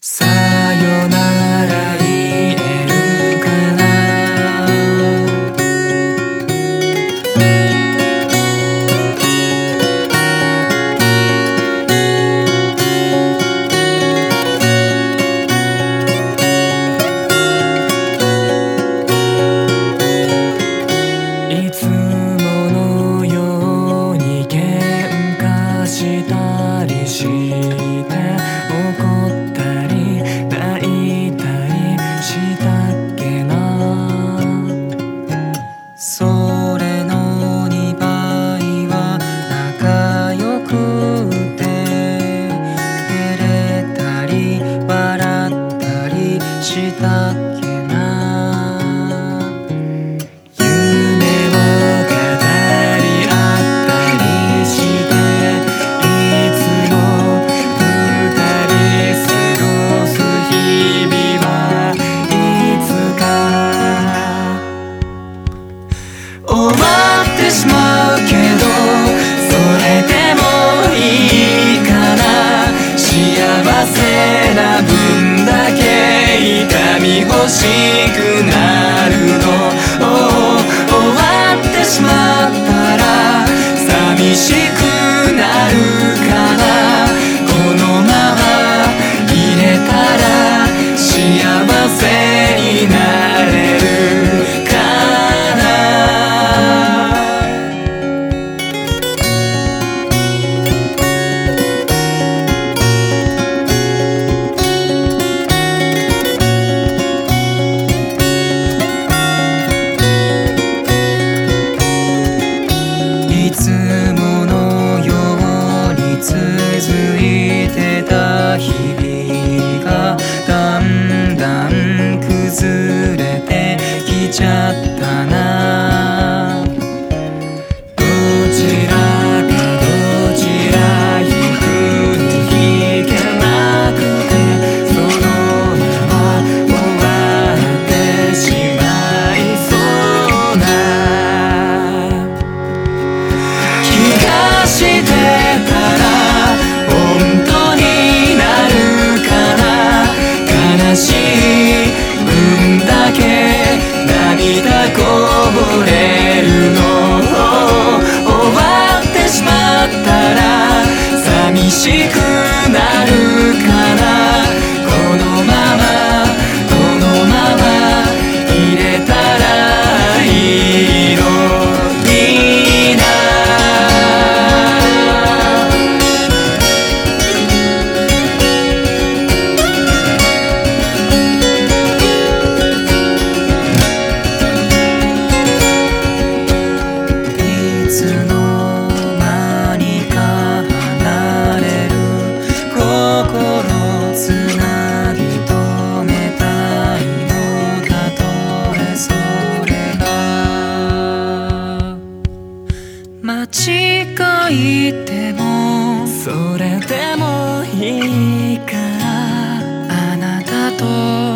Say Mexido しくなる近いでも。それでもいいから。あなたと